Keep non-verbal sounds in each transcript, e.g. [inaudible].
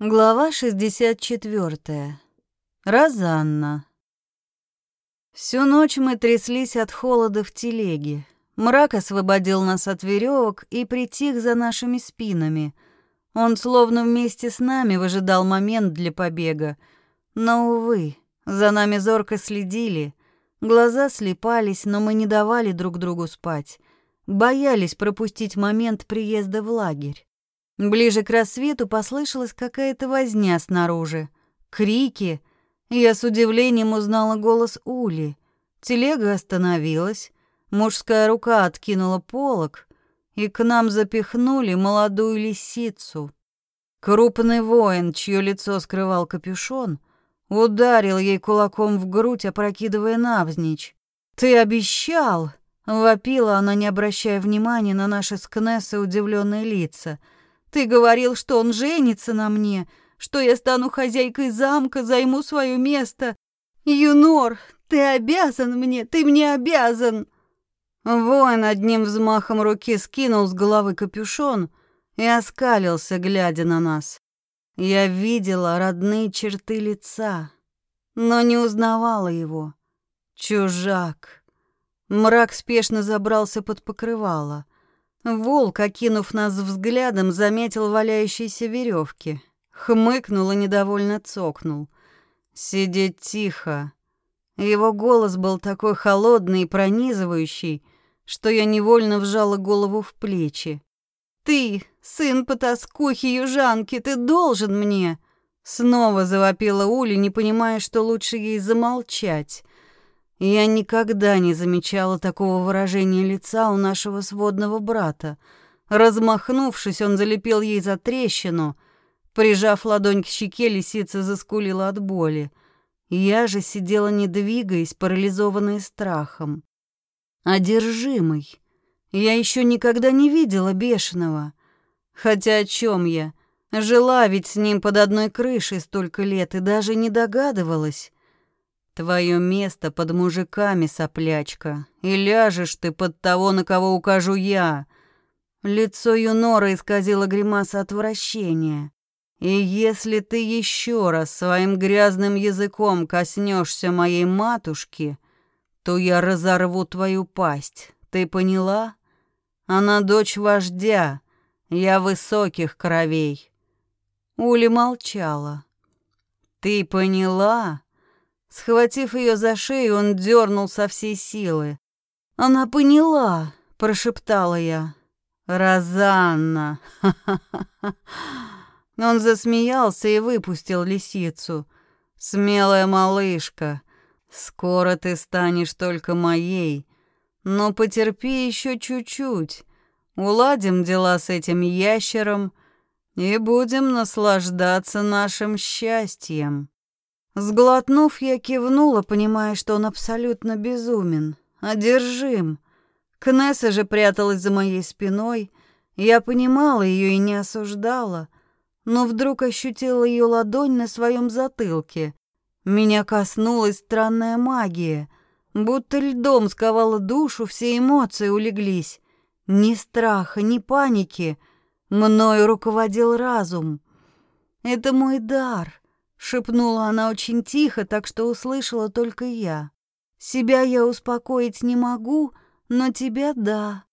Глава 64. Розанна. Всю ночь мы тряслись от холода в телеге. Мрак освободил нас от веревок и притих за нашими спинами. Он словно вместе с нами выжидал момент для побега. Но, увы, за нами зорко следили. Глаза слепались, но мы не давали друг другу спать. Боялись пропустить момент приезда в лагерь. Ближе к рассвету послышалась какая-то возня снаружи. Крики. Я с удивлением узнала голос Ули. Телега остановилась. Мужская рука откинула полог, и к нам запихнули молодую лисицу. Крупный воин, чье лицо скрывал капюшон, ударил ей кулаком в грудь, опрокидывая навзничь. «Ты обещал!» — вопила она, не обращая внимания на наши с Кнессой удивленные лица — ты говорил, что он женится на мне, что я стану хозяйкой замка, займу свое место. Юнор, ты обязан мне, ты мне обязан. Воин одним взмахом руки скинул с головы капюшон и оскалился, глядя на нас. Я видела родные черты лица, но не узнавала его. Чужак. Мрак спешно забрался под покрывало. Волк, окинув нас взглядом, заметил валяющиеся веревки. Хмыкнул и недовольно цокнул. «Сидеть тихо». Его голос был такой холодный и пронизывающий, что я невольно вжала голову в плечи. «Ты, сын потаскухи южанки, ты должен мне!» Снова завопила Уля, не понимая, что лучше ей замолчать. Я никогда не замечала такого выражения лица у нашего сводного брата. Размахнувшись, он залепил ей за трещину. Прижав ладонь к щеке, лисица заскулила от боли. Я же сидела, не двигаясь, парализованная страхом. Одержимый. Я еще никогда не видела бешеного. Хотя о чем я? Жила ведь с ним под одной крышей столько лет и даже не догадывалась. Твое место под мужиками, соплячка, и ляжешь ты под того, на кого укажу я. Лицо Юнора исказило гримаса отвращения. И если ты еще раз своим грязным языком коснешься моей матушки, то я разорву твою пасть. Ты поняла? Она дочь вождя, я высоких кровей. Ули молчала. Ты поняла? Схватив ее за шею, он дернул со всей силы. «Она поняла», — прошептала я. «Розанна!» [laughs] Он засмеялся и выпустил лисицу. «Смелая малышка, скоро ты станешь только моей, но потерпи еще чуть-чуть. Уладим дела с этим ящером и будем наслаждаться нашим счастьем». Сглотнув, я кивнула, понимая, что он абсолютно безумен, одержим. Кнесса же пряталась за моей спиной. Я понимала ее и не осуждала, но вдруг ощутила ее ладонь на своем затылке. Меня коснулась странная магия, будто льдом сковала душу, все эмоции улеглись. Ни страха, ни паники. Мною руководил разум. Это мой дар — шепнула она очень тихо, так что услышала только я. Себя я успокоить не могу, но тебя да.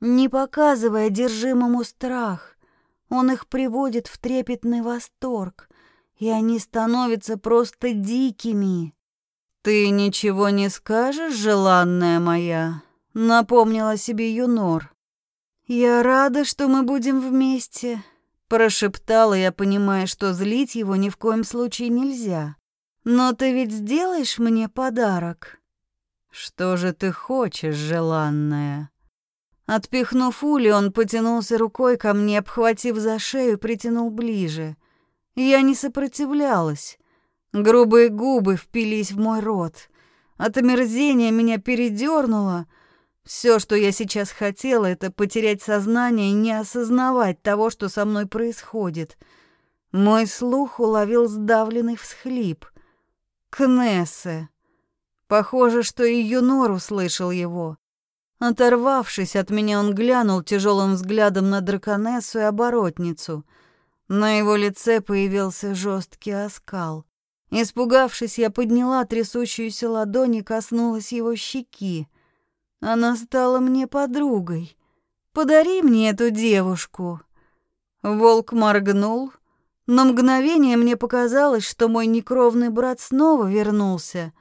Не показывая одержимому страх, он их приводит в трепетный восторг, и они становятся просто дикими. Ты ничего не скажешь, желанная моя, напомнила себе Юнор. Я рада, что мы будем вместе, Прошептала я, понимая, что злить его ни в коем случае нельзя. «Но ты ведь сделаешь мне подарок?» «Что же ты хочешь, желанная?» Отпихнув Ули, он потянулся рукой ко мне, обхватив за шею, притянул ближе. Я не сопротивлялась. Грубые губы впились в мой рот. От омерзения меня передёрнуло, все, что я сейчас хотела, это потерять сознание и не осознавать того, что со мной происходит. Мой слух уловил сдавленный всхлип. Кнессе. Похоже, что и Юнор услышал его. Оторвавшись от меня, он глянул тяжелым взглядом на драконессу и оборотницу. На его лице появился жесткий оскал. Испугавшись, я подняла трясущуюся ладонь и коснулась его щеки. Она стала мне подругой. Подари мне эту девушку. Волк моргнул. На мгновение мне показалось, что мой некровный брат снова вернулся.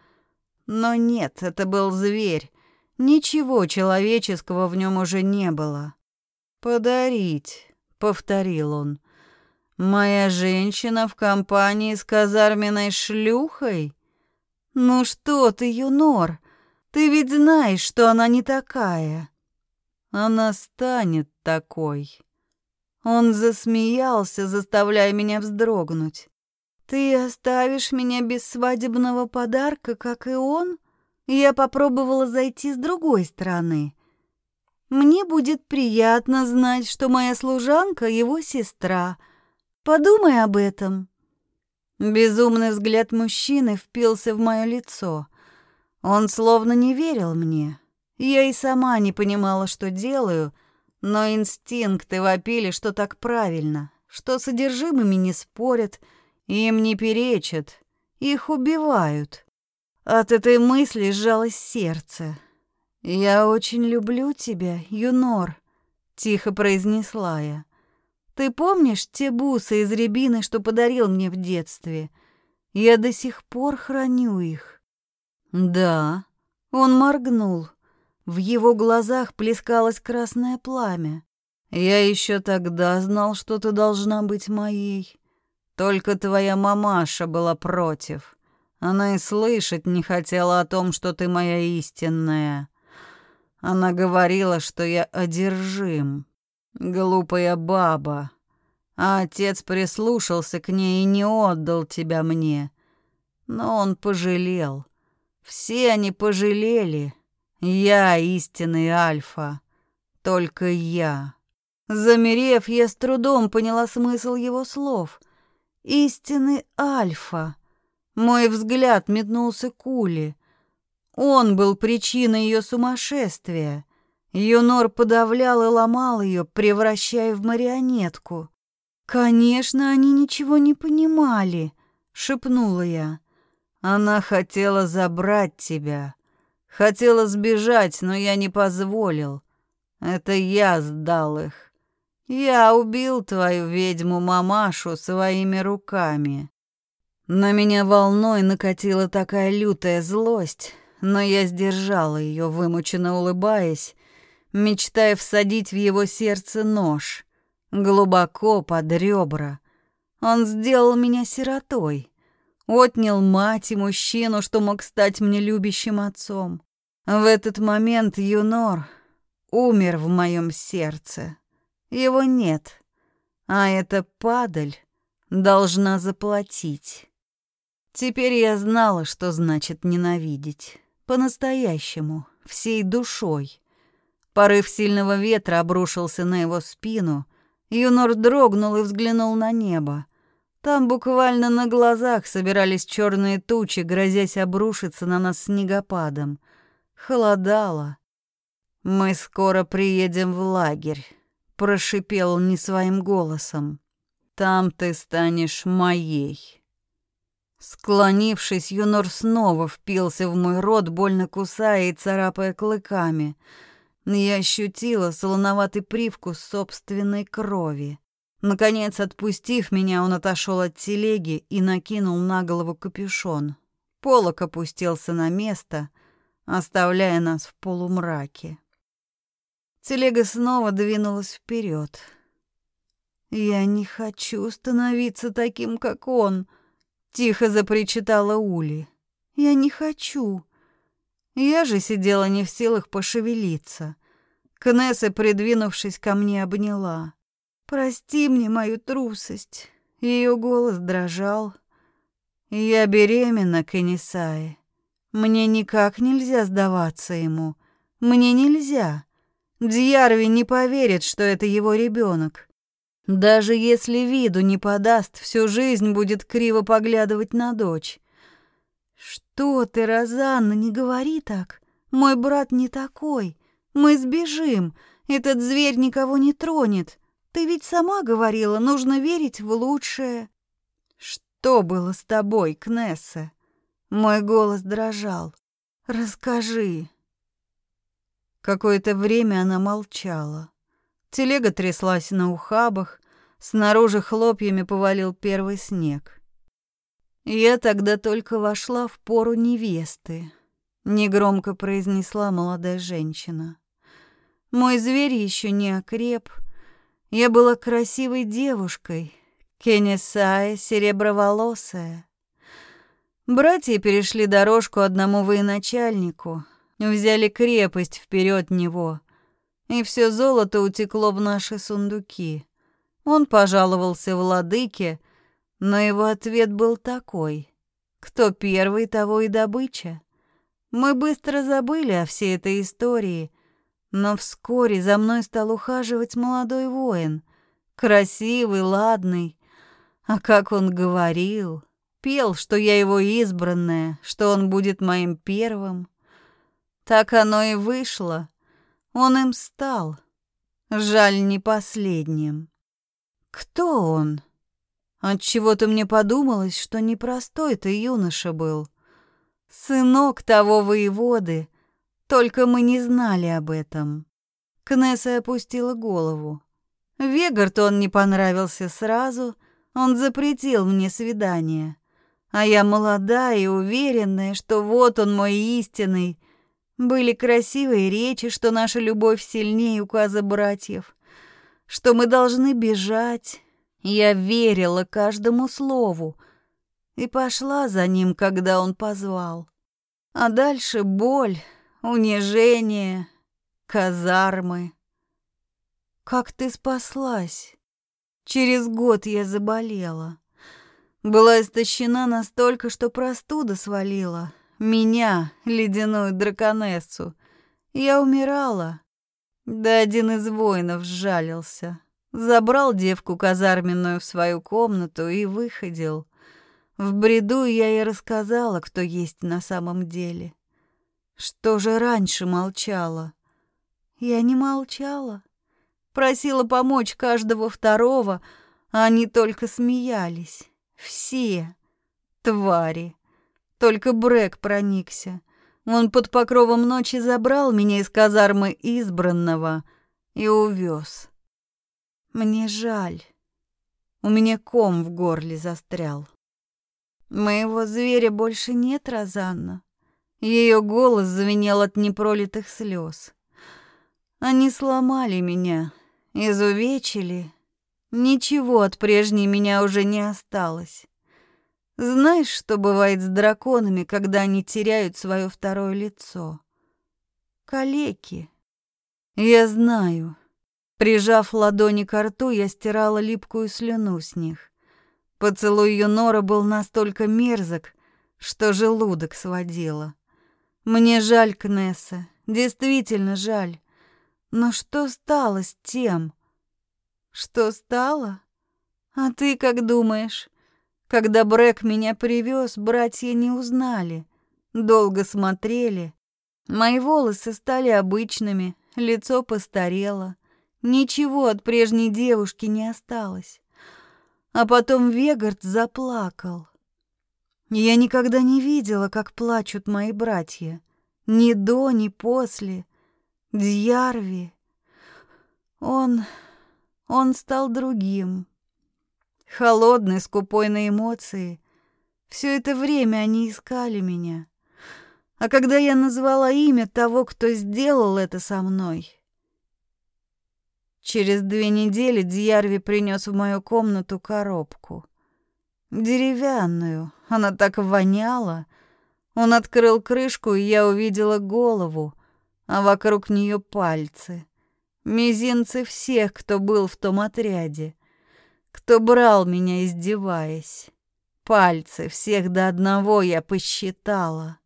Но нет, это был зверь. Ничего человеческого в нем уже не было. «Подарить», — повторил он. «Моя женщина в компании с казарменной шлюхой? Ну что ты, Юнор, ты ведь знаешь, что она не такая. Она станет такой». Он засмеялся, заставляя меня вздрогнуть. «Ты оставишь меня без свадебного подарка, как и он?» Я попробовала зайти с другой стороны. Мне будет приятно знать, что моя служанка — его сестра. Подумай об этом». Безумный взгляд мужчины впился в мое лицо. Он словно не верил мне. Я и сама не понимала, что делаю — но инстинкты вопили, что так правильно, что содержимыми не спорят, им не перечат, их убивают. От этой мысли сжалось сердце. «Я очень люблю тебя, Юнор», — тихо произнесла я. «Ты помнишь те бусы из рябины, что подарил мне в детстве? Я до сих пор храню их». «Да», — он моргнул. В его глазах плескалось красное пламя. Я еще тогда знал, что ты должна быть моей. Только твоя мамаша была против. Она и слышать не хотела о том, что ты моя истинная. Она говорила, что я одержим. Глупая баба. А отец прислушался к ней и не отдал тебя мне. Но он пожалел. Все они пожалели, я истинный Альфа. Только я. Замерев, я с трудом поняла смысл его слов. Истинный Альфа. Мой взгляд метнулся к Уле. Он был причиной ее сумасшествия. Юнор подавлял и ломал ее, превращая в марионетку. «Конечно, они ничего не понимали», — шепнула я. «Она хотела забрать тебя», Хотела сбежать, но я не позволил. Это я сдал их. Я убил твою ведьму-мамашу своими руками. На меня волной накатила такая лютая злость, но я сдержала ее, вымученно улыбаясь, мечтая всадить в его сердце нож, глубоко под ребра. Он сделал меня сиротой, отнял мать и мужчину, что мог стать мне любящим отцом. В этот момент Юнор умер в моем сердце. Его нет, а эта падаль должна заплатить. Теперь я знала, что значит ненавидеть. По-настоящему, всей душой. Порыв сильного ветра обрушился на его спину. Юнор дрогнул и взглянул на небо. Там буквально на глазах собирались черные тучи, грозясь обрушиться на нас снегопадом — Холодало. «Мы скоро приедем в лагерь», — прошипел не своим голосом. «Там ты станешь моей». Склонившись, Юнор снова впился в мой рот, больно кусая и царапая клыками. Я ощутила солоноватый привкус собственной крови. Наконец, отпустив меня, он отошел от телеги и накинул на голову капюшон. Полок опустился на место, оставляя нас в полумраке. Телега снова двинулась вперед. «Я не хочу становиться таким, как он», — тихо запричитала Ули. «Я не хочу». Я же сидела не в силах пошевелиться. Кнесса, придвинувшись ко мне, обняла. «Прости мне мою трусость». Ее голос дрожал. «Я беременна, Канисае. Мне никак нельзя сдаваться ему. Мне нельзя. Дьярви не поверит, что это его ребенок. Даже если виду не подаст, всю жизнь будет криво поглядывать на дочь. Что ты, Розанна, не говори так. Мой брат не такой. Мы сбежим. Этот зверь никого не тронет. Ты ведь сама говорила, нужно верить в лучшее. Что было с тобой, Кнесса? Мой голос дрожал. Расскажи. Какое-то время она молчала. Телега тряслась на ухабах, снаружи хлопьями повалил первый снег. Я тогда только вошла в пору невесты, негромко произнесла молодая женщина. Мой зверь еще не окреп. Я была красивой девушкой, кенесая, сереброволосая. Братья перешли дорожку одному военачальнику, взяли крепость вперед него, и все золото утекло в наши сундуки. Он пожаловался владыке, но его ответ был такой: кто первый, того и добыча. Мы быстро забыли о всей этой истории, но вскоре за мной стал ухаживать молодой воин, красивый, ладный. А как он говорил, пел, что я его избранная, что он будет моим первым. Так оно и вышло. Он им стал. Жаль, не последним. Кто он? От чего-то мне подумалось, что непростой-то юноша был. Сынок того воеводы, только мы не знали об этом. Кнесса опустила голову. Вегард он не понравился сразу, он запретил мне свидание. А я молодая и уверенная, что вот он мой истинный. Были красивые речи, что наша любовь сильнее указа братьев, что мы должны бежать. Я верила каждому слову и пошла за ним, когда он позвал. А дальше боль, унижение, казармы. Как ты спаслась? Через год я заболела. Была истощена настолько, что простуда свалила. Меня, ледяную драконессу. Я умирала. Да один из воинов сжалился. Забрал девку казарменную в свою комнату и выходил. В бреду я и рассказала, кто есть на самом деле. Что же раньше молчала? Я не молчала. Просила помочь каждого второго, а они только смеялись. Все твари. Только Брэк проникся. Он под покровом ночи забрал меня из казармы избранного и увез. Мне жаль. У меня ком в горле застрял. Моего зверя больше нет, Розанна. Ее голос звенел от непролитых слез. Они сломали меня, изувечили. Ничего от прежней меня уже не осталось. Знаешь, что бывает с драконами, когда они теряют свое второе лицо? Калеки. Я знаю. Прижав ладони к рту, я стирала липкую слюну с них. Поцелуй Юнора был настолько мерзок, что желудок сводило. Мне жаль Кнесса, действительно жаль. Но что стало с тем? Что стало? А ты как думаешь? Когда Брэк меня привез, братья не узнали. Долго смотрели. Мои волосы стали обычными, лицо постарело. Ничего от прежней девушки не осталось. А потом Вегард заплакал. Я никогда не видела, как плачут мои братья. Ни до, ни после. Дьярви. Он... он стал другим. Холодный, скупой на эмоции. Все это время они искали меня. А когда я назвала имя того, кто сделал это со мной... Через две недели Дьярви принес в мою комнату коробку. Деревянную, она так воняла. Он открыл крышку, и я увидела голову, а вокруг нее пальцы. Мизинцы всех, кто был в том отряде. Кто брал меня, издеваясь. Пальцы всех до одного я посчитала.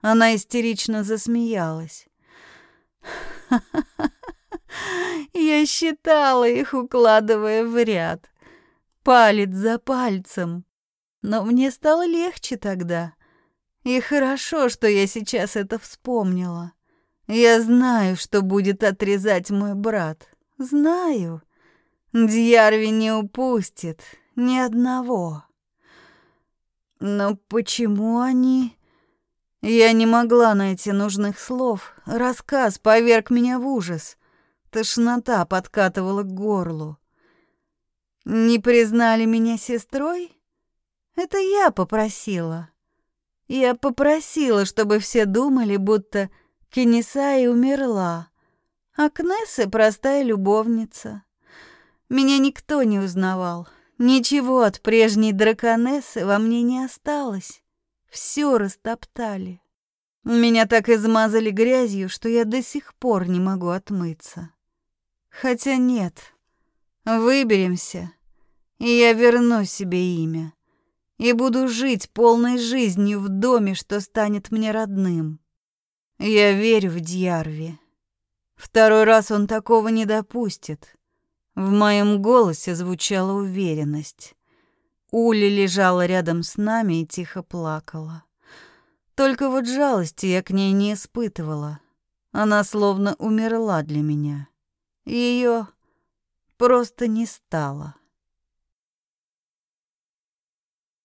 Она истерично засмеялась. [laughs] Я считала их, укладывая в ряд палец за пальцем. Но мне стало легче тогда. И хорошо, что я сейчас это вспомнила. Я знаю, что будет отрезать мой брат. Знаю. Дьярви не упустит ни одного. Но почему они... Я не могла найти нужных слов. Рассказ поверг меня в ужас. Тошнота подкатывала к горлу. Не признали меня сестрой? Это я попросила. Я попросила, чтобы все думали, будто Кенисай умерла, а Кнесса простая любовница. Меня никто не узнавал. Ничего от прежней драконессы во мне не осталось. Все растоптали. Меня так измазали грязью, что я до сих пор не могу отмыться. Хотя нет, выберемся, и я верну себе имя. И буду жить полной жизнью в доме, что станет мне родным. Я верю в Дьярви. Второй раз он такого не допустит. В моем голосе звучала уверенность. Ули лежала рядом с нами и тихо плакала. Только вот жалости я к ней не испытывала. Она словно умерла для меня. Ее просто не стало.